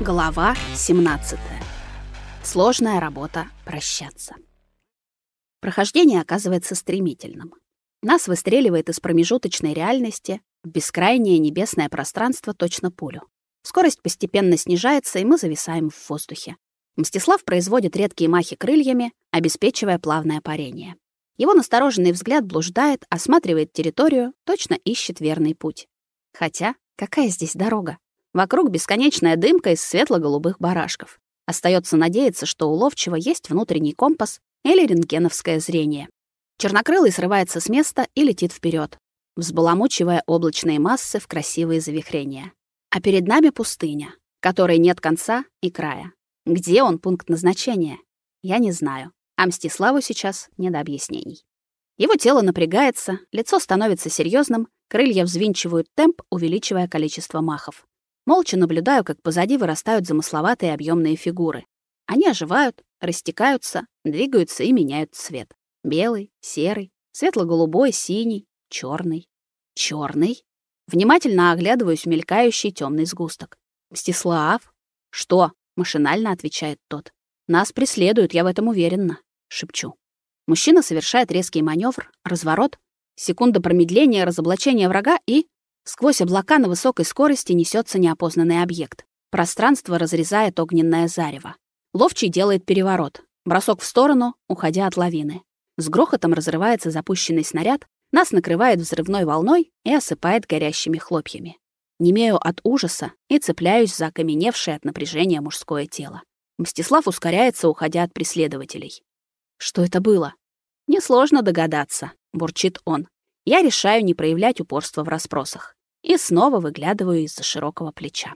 Глава 17. Сложная работа прощаться. Прохождение оказывается стремительным. Нас выстреливает из промежуточной реальности в бескрайнее небесное пространство точно пулю. Скорость постепенно снижается, и мы зависаем в воздухе. Мстислав производит редкие махи крыльями, обеспечивая плавное парение. Его настороженный взгляд блуждает, осматривает территорию, точно ищет верный путь. Хотя, какая здесь дорога? Вокруг бесконечная дымка из светло-голубых барашков. Остается надеяться, что у ловчего есть внутренний компас или рентгеновское зрение. Чернокрылый срывается с места и летит вперед, взбаламучивая облачные массы в красивые завихрения. А перед нами пустыня, которой нет конца и края. Где он пункт назначения? Я не знаю. А Мстиславу сейчас не до объяснений. Его тело напрягается, лицо становится серьезным, крылья взвинчивают темп, увеличивая количество махов. Молча наблюдаю, как позади вырастают замысловатые объемные фигуры. Они оживают, растекаются, двигаются и меняют цвет. Белый, серый, светло-голубой, синий, черный, черный. Внимательно оглядываюсь в мелькающий темный сгусток. «Мстислав?» «Что?» — машинально отвечает тот. «Нас преследуют, я в этом уверена», — шепчу. Мужчина совершает резкий маневр, разворот, секунда промедления, разоблачения врага и Сквозь облака на высокой скорости несется неопознанный объект. Пространство разрезает огненное зарево. Ловчий делает переворот. Бросок в сторону, уходя от лавины. С грохотом разрывается запущенный снаряд, нас накрывает взрывной волной и осыпает горящими хлопьями. Немею от ужаса и цепляюсь за окаменевшее от напряжения мужское тело. Мстислав ускоряется, уходя от преследователей. Что это было? Несложно догадаться, бурчит он. Я решаю не проявлять упорства в расспросах и снова выглядываю из-за широкого плеча.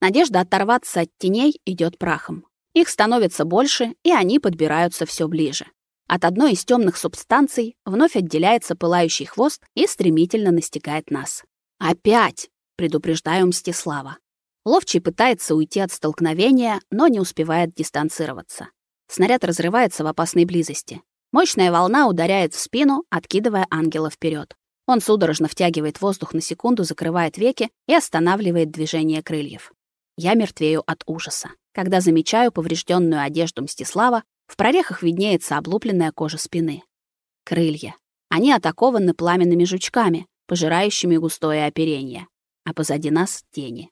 Надежда оторваться от теней идет прахом. Их становится больше, и они подбираются все ближе. От одной из темных субстанций вновь отделяется пылающий хвост и стремительно настигает нас. «Опять!» — предупреждаю Мстислава. Ловчий пытается уйти от столкновения, но не успевает дистанцироваться. Снаряд разрывается в опасной близости. Мощная волна ударяет в спину, откидывая ангела вперед. Он судорожно втягивает воздух на секунду, закрывает веки и останавливает движение крыльев. Я мертвею от ужаса, когда замечаю поврежденную одежду Мстислава, в прорехах виднеется облупленная кожа спины. Крылья. Они атакованы пламенными жучками, пожирающими густое оперение. А позади нас тени.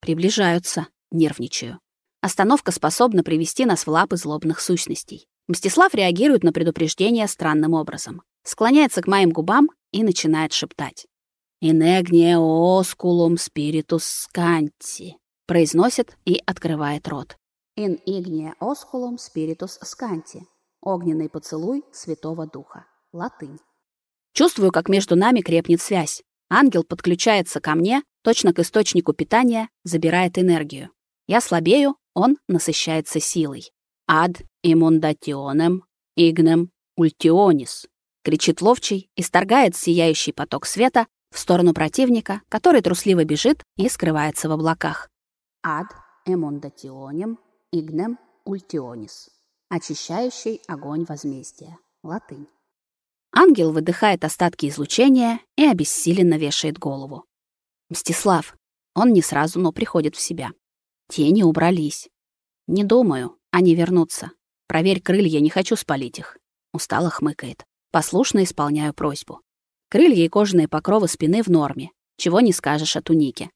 Приближаются, нервничаю. Остановка способна привести нас в лапы злобных сущностей. Мстислав реагирует на предупреждение странным образом. Склоняется к моим губам и начинает шептать. «Инегния оскулум спиритус сканти», произносит и открывает рот. «In ignia osculum spiritus scanti» Огненный поцелуй Святого Духа. Латынь. Чувствую, как между нами крепнет связь. Ангел подключается ко мне, точно к источнику питания, забирает энергию. Я слабею, он насыщается силой. Ad immundationem ignem ultionis кричит ловчий, и исторгает сияющий поток света в сторону противника, который трусливо бежит и скрывается в облаках. Ад эмондационем игнем ультионис. Очищающий огонь возмездия. Латынь. Ангел выдыхает остатки излучения и обессиленно вешает голову. Мстислав. Он не сразу, но приходит в себя. Тени убрались. Не думаю, они вернутся. Проверь крылья, не хочу спалить их. Устало хмыкает. Послушно исполняю просьбу. Крылья и кожаные покровы спины в норме. Чего не скажешь о тунике.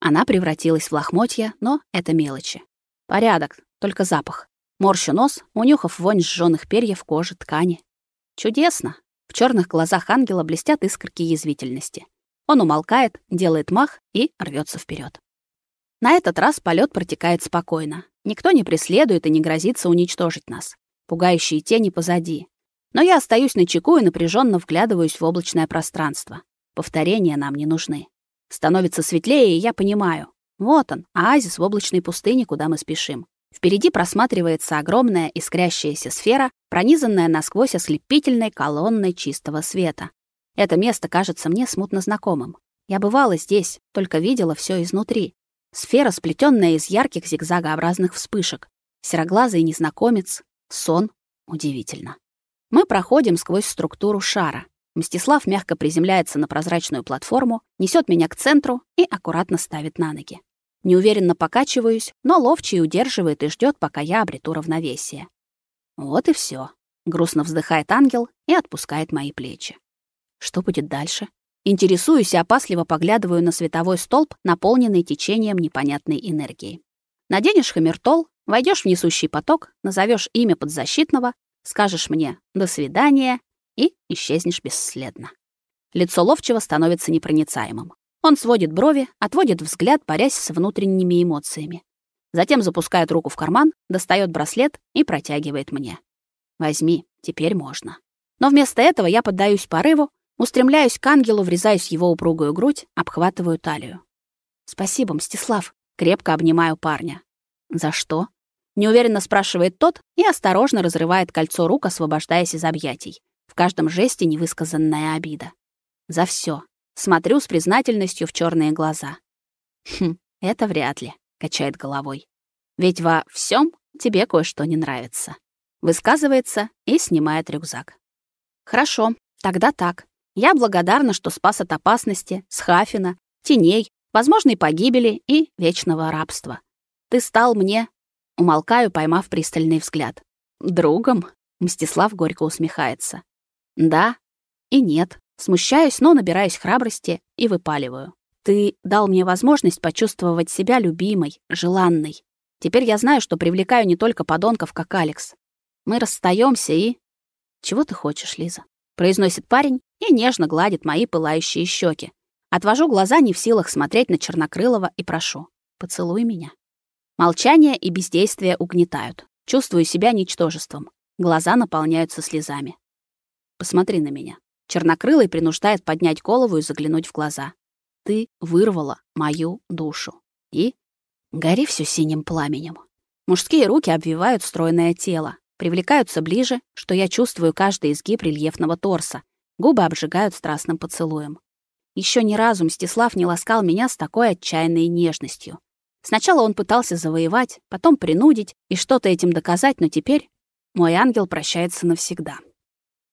Она превратилась в лохмотья, но это мелочи. Порядок, только запах. Морщу нос, унюхав вонь сжёных перьев кожи, ткани. Чудесно. В черных глазах ангела блестят искорки язвительности. Он умолкает, делает мах и рвется вперед. На этот раз полет протекает спокойно. Никто не преследует и не грозится уничтожить нас. Пугающие тени позади. Но я остаюсь на чеку и напряженно вглядываюсь в облачное пространство. Повторения нам не нужны. Становится светлее, и я понимаю. Вот он, оазис в облачной пустыне, куда мы спешим. Впереди просматривается огромная искрящаяся сфера, пронизанная насквозь ослепительной колонной чистого света. Это место кажется мне смутно знакомым. Я бывала здесь, только видела все изнутри. Сфера, сплетенная из ярких зигзагообразных вспышек. Сероглазый незнакомец. Сон. Удивительно. Мы проходим сквозь структуру шара. Мстислав мягко приземляется на прозрачную платформу, несет меня к центру и аккуратно ставит на ноги. Неуверенно покачиваюсь, но ловчий удерживает и ждет, пока я обрету равновесие. Вот и все. Грустно вздыхает ангел и отпускает мои плечи. Что будет дальше? Интересуюсь и опасливо поглядываю на световой столб, наполненный течением непонятной энергии. Наденешь хамертол, войдешь в несущий поток, назовешь имя подзащитного, скажешь мне «до свидания» и исчезнешь бесследно. Лицо ловчего становится непроницаемым. Он сводит брови, отводит взгляд, борясь с внутренними эмоциями. Затем запускает руку в карман, достает браслет и протягивает мне. «Возьми, теперь можно». Но вместо этого я поддаюсь порыву, устремляюсь к ангелу, врезаюсь в его упругую грудь, обхватываю талию. «Спасибо, Мстислав», крепко обнимаю парня. «За что?» Неуверенно спрашивает тот и осторожно разрывает кольцо рук, освобождаясь из объятий. В каждом жесте невысказанная обида. За все. Смотрю с признательностью в черные глаза. Хм, это вряд ли, качает головой. Ведь во всем тебе кое-что не нравится. Высказывается и снимает рюкзак. Хорошо, тогда так. Я благодарна, что спас от опасности, схафина, теней, возможной погибели и вечного рабства. Ты стал мне Умолкаю, поймав пристальный взгляд. «Другом?» — Мстислав горько усмехается. «Да и нет. Смущаюсь, но набираюсь храбрости и выпаливаю. Ты дал мне возможность почувствовать себя любимой, желанной. Теперь я знаю, что привлекаю не только подонков, как Алекс. Мы расстаемся и... Чего ты хочешь, Лиза? произносит парень и нежно гладит мои пылающие щеки. Отвожу глаза, не в силах смотреть на Чернокрылова и прошу: "Поцелуй меня". Молчание и бездействие угнетают. Чувствую себя ничтожеством. Глаза наполняются слезами. Посмотри на меня. Чернокрылый принуждает поднять голову и заглянуть в глаза. Ты вырвала мою душу. И гори все синим пламенем. Мужские руки обвивают стройное тело, привлекаются ближе, что я чувствую каждый изгиб рельефного торса. Губы обжигают страстным поцелуем. Еще ни разу Мстислав не ласкал меня с такой отчаянной нежностью. Сначала он пытался завоевать, потом принудить и что-то этим доказать, но теперь мой ангел прощается навсегда.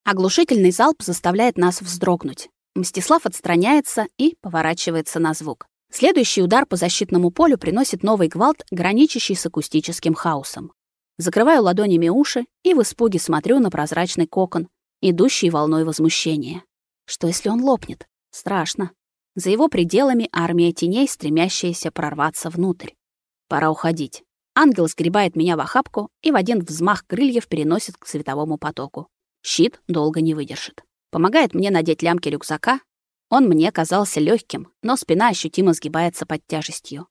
Оглушительный залп заставляет нас вздрогнуть. Мстислав отстраняется и поворачивается на звук. Следующий удар по защитному полю приносит новый гвалт, граничащий с акустическим хаосом. Закрываю ладонями уши и в испуге смотрю на прозрачный кокон, идущий волной возмущения. Что если он лопнет? Страшно. За его пределами армия теней, стремящаяся прорваться внутрь. Пора уходить. Ангел сгребает меня в охапку и в один взмах крыльев переносит к световому потоку. Щит долго не выдержит. Помогает мне надеть лямки рюкзака. Он мне казался легким, но спина ощутимо сгибается под тяжестью.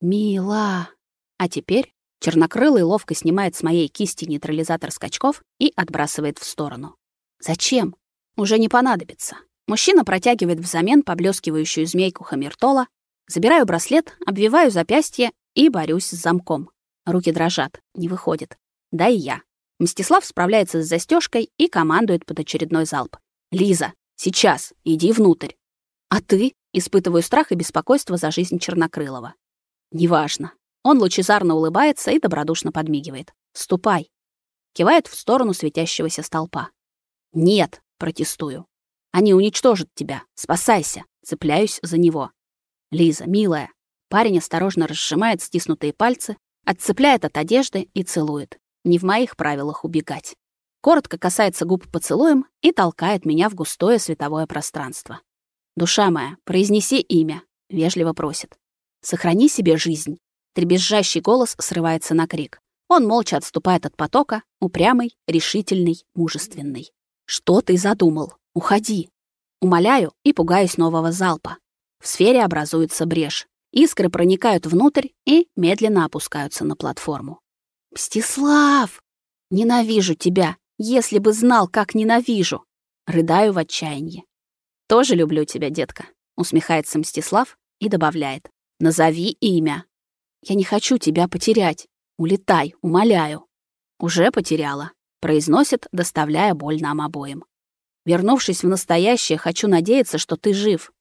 «Мила!» А теперь чернокрылый ловко снимает с моей кисти нейтрализатор скачков и отбрасывает в сторону. «Зачем? Уже не понадобится. Мужчина протягивает взамен поблескивающую змейку хамертола. Забираю браслет, обвиваю запястье и борюсь с замком. Руки дрожат, не выходит. Да и я. Мстислав справляется с застежкой и командует под очередной залп. «Лиза, сейчас, иди внутрь». «А ты?» — испытываю страх и беспокойство за жизнь Чернокрылова. «Неважно». Он лучезарно улыбается и добродушно подмигивает. «Ступай». Кивает в сторону светящегося столпа. «Нет», — протестую. Они уничтожат тебя. Спасайся. Цепляюсь за него. Лиза, милая. Парень осторожно разжимает стиснутые пальцы, отцепляет от одежды и целует. Не в моих правилах убегать. Коротко касается губ поцелуем и толкает меня в густое световое пространство. «Душа моя, произнеси имя», — вежливо просит. «Сохрани себе жизнь». Требезжащий голос срывается на крик. Он молча отступает от потока, упрямый, решительный, мужественный. «Что ты задумал?» Уходи. Умоляю и пугаюсь нового залпа. В сфере образуется брешь. Искры проникают внутрь и медленно опускаются на платформу. «Мстислав! Ненавижу тебя! Если бы знал, как ненавижу!» Рыдаю в отчаянии. «Тоже люблю тебя, детка», — усмехается Мстислав и добавляет. «Назови имя». «Я не хочу тебя потерять. Улетай, умоляю». «Уже потеряла», — произносит, доставляя боль нам обоим. Вернувшись в настоящее, хочу надеяться, что ты жив.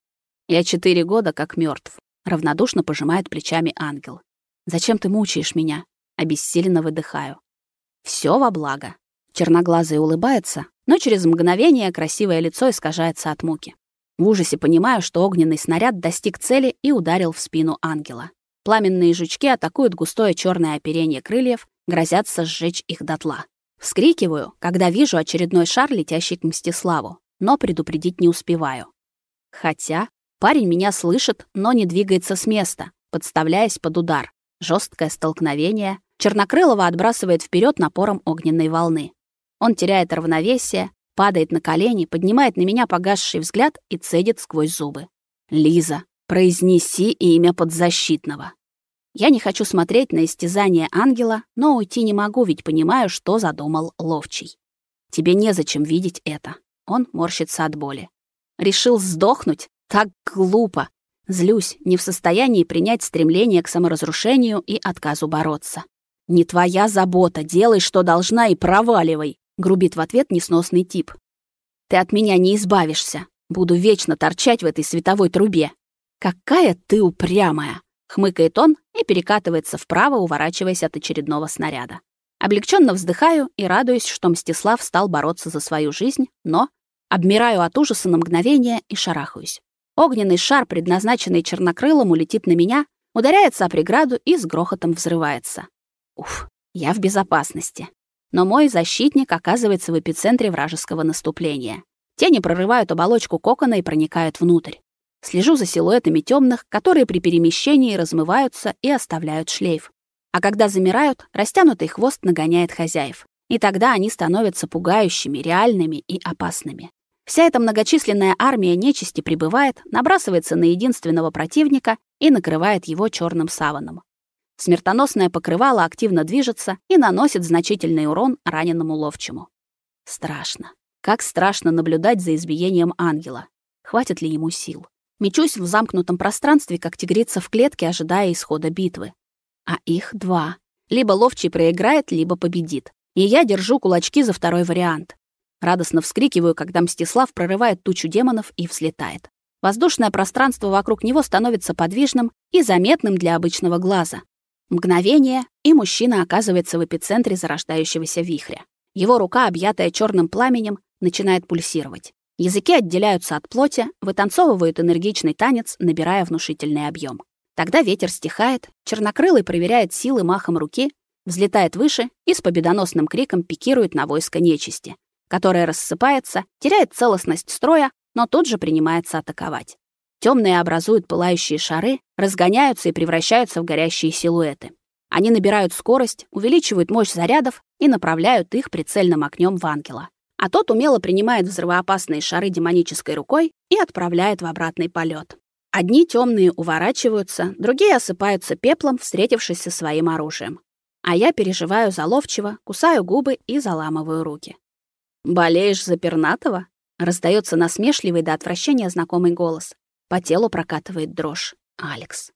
Я четыре года как мертв. Равнодушно пожимает плечами ангел. Зачем ты мучаешь меня? Обессиленно выдыхаю. Все во благо. Черноглазый улыбается, но через мгновение красивое лицо искажается от муки. В ужасе понимаю, что огненный снаряд достиг цели и ударил в спину ангела. Пламенные жучки атакуют густое черное оперение крыльев, грозятся сжечь их дотла. Вскрикиваю, когда вижу очередной шар, летящий к Мстиславу, но предупредить не успеваю. Хотя парень меня слышит, но не двигается с места, подставляясь под удар. Жесткое столкновение. Чернокрылова отбрасывает вперед напором огненной волны. Он теряет равновесие, падает на колени, поднимает на меня погасший взгляд и цедит сквозь зубы. «Лиза, произнеси имя подзащитного». Я не хочу смотреть на истязание ангела, но уйти не могу, ведь понимаю, что задумал ловчий. Тебе незачем видеть это. Он морщится от боли. Решил сдохнуть? Так глупо. Злюсь, не в состоянии принять стремление к саморазрушению и отказу бороться. «Не твоя забота, делай, что должна, и проваливай», — грубит в ответ несносный тип. «Ты от меня не избавишься. Буду вечно торчать в этой световой трубе. Какая ты упрямая!» Хмыкает он и перекатывается вправо, уворачиваясь от очередного снаряда. Облегченно вздыхаю и радуюсь, что Мстислав стал бороться за свою жизнь, но обмираю от ужаса на мгновение и шарахаюсь. Огненный шар, предназначенный чернокрылому, летит на меня, ударяется о преграду и с грохотом взрывается. Уф, я в безопасности. Но мой защитник оказывается в эпицентре вражеского наступления. Тени прорывают оболочку кокона и проникают внутрь. Слежу за силуэтами темных, которые при перемещении размываются и оставляют шлейф. А когда замирают, растянутый хвост нагоняет хозяев. И тогда они становятся пугающими, реальными и опасными. Вся эта многочисленная армия нечисти прибывает, набрасывается на единственного противника и накрывает его черным саваном. Смертоносное покрывало активно движется и наносит значительный урон раненому ловчему. Страшно. Как страшно наблюдать за избиением ангела. Хватит ли ему сил? Мечусь в замкнутом пространстве, как тигрица в клетке, ожидая исхода битвы. А их два. Либо ловчий проиграет, либо победит. И я держу кулачки за второй вариант. Радостно вскрикиваю, когда Мстислав прорывает тучу демонов и взлетает. Воздушное пространство вокруг него становится подвижным и заметным для обычного глаза. Мгновение, и мужчина оказывается в эпицентре зарождающегося вихря. Его рука, объятая черным пламенем, начинает пульсировать. Языки отделяются от плоти, вытанцовывают энергичный танец, набирая внушительный объем. Тогда ветер стихает, чернокрылый проверяет силы махом руки, взлетает выше и с победоносным криком пикирует на войско нечисти, которое рассыпается, теряет целостность строя, но тут же принимается атаковать. Темные образуют пылающие шары, разгоняются и превращаются в горящие силуэты. Они набирают скорость, увеличивают мощь зарядов и направляют их прицельным огнем в ангела а тот умело принимает взрывоопасные шары демонической рукой и отправляет в обратный полет. Одни темные уворачиваются, другие осыпаются пеплом, встретившись со своим оружием. А я переживаю за кусаю губы и заламываю руки. «Болеешь за пернатого?» — раздается насмешливый до отвращения знакомый голос. По телу прокатывает дрожь. Алекс.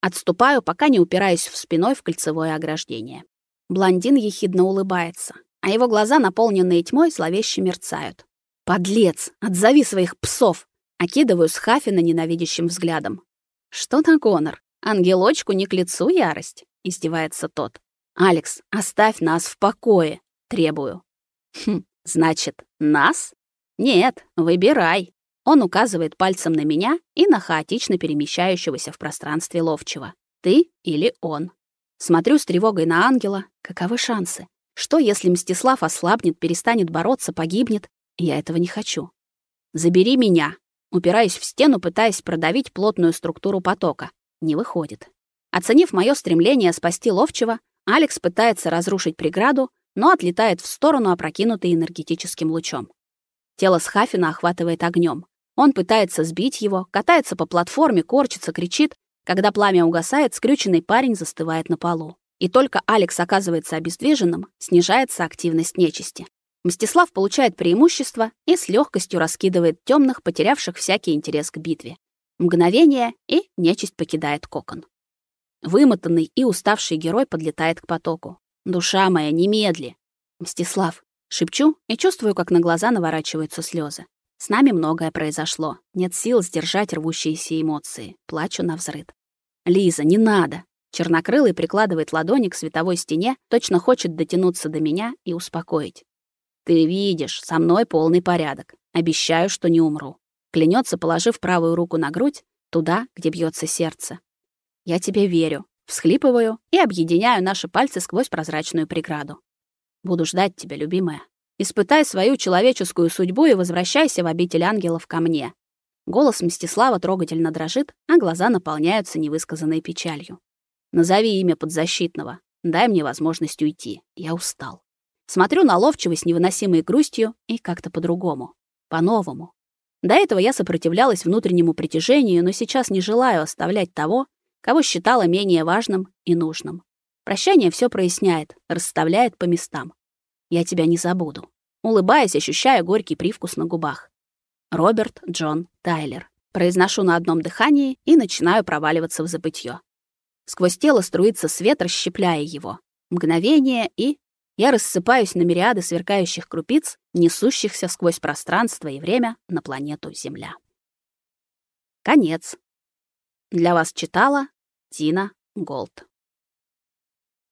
Отступаю, пока не упираюсь в спиной в кольцевое ограждение. Блондин ехидно улыбается а его глаза, наполненные тьмой, зловеще мерцают. «Подлец! Отзови своих псов!» Окидываю с Хафина ненавидящим взглядом. «Что на гонор? Ангелочку не к лицу ярость?» — издевается тот. «Алекс, оставь нас в покое!» — требую. «Хм, значит, нас? Нет, выбирай!» Он указывает пальцем на меня и на хаотично перемещающегося в пространстве ловчего. «Ты или он?» Смотрю с тревогой на ангела. Каковы шансы? Что, если Мстислав ослабнет, перестанет бороться, погибнет? Я этого не хочу. Забери меня. Упираюсь в стену, пытаясь продавить плотную структуру потока. Не выходит. Оценив мое стремление спасти ловчего, Алекс пытается разрушить преграду, но отлетает в сторону, опрокинутый энергетическим лучом. Тело Схафина охватывает огнем. Он пытается сбить его, катается по платформе, корчится, кричит. Когда пламя угасает, скрюченный парень застывает на полу. И только Алекс оказывается обездвиженным, снижается активность нечисти. Мстислав получает преимущество и с легкостью раскидывает темных, потерявших всякий интерес к битве. Мгновение, и нечисть покидает кокон. Вымотанный и уставший герой подлетает к потоку. «Душа моя, немедли!» «Мстислав!» Шепчу и чувствую, как на глаза наворачиваются слезы. С нами многое произошло. Нет сил сдержать рвущиеся эмоции. Плачу на взрыд. «Лиза, не надо!» Чернокрылый прикладывает ладони к световой стене, точно хочет дотянуться до меня и успокоить. «Ты видишь, со мной полный порядок. Обещаю, что не умру». Клянется, положив правую руку на грудь, туда, где бьется сердце. Я тебе верю. Всхлипываю и объединяю наши пальцы сквозь прозрачную преграду. Буду ждать тебя, любимая. Испытай свою человеческую судьбу и возвращайся в обитель ангелов ко мне. Голос Мстислава трогательно дрожит, а глаза наполняются невысказанной печалью. Назови имя подзащитного. Дай мне возможность уйти. Я устал. Смотрю на Ловчего с невыносимой грустью и как-то по-другому. По-новому. До этого я сопротивлялась внутреннему притяжению, но сейчас не желаю оставлять того, кого считала менее важным и нужным. Прощание все проясняет, расставляет по местам. Я тебя не забуду. Улыбаясь, ощущая горький привкус на губах. Роберт Джон Тайлер. Произношу на одном дыхании и начинаю проваливаться в забытье. Сквозь тело струится свет, расщепляя его. Мгновение, и я рассыпаюсь на мириады сверкающих крупиц, несущихся сквозь пространство и время на планету Земля. Конец. Для вас читала Тина Голд.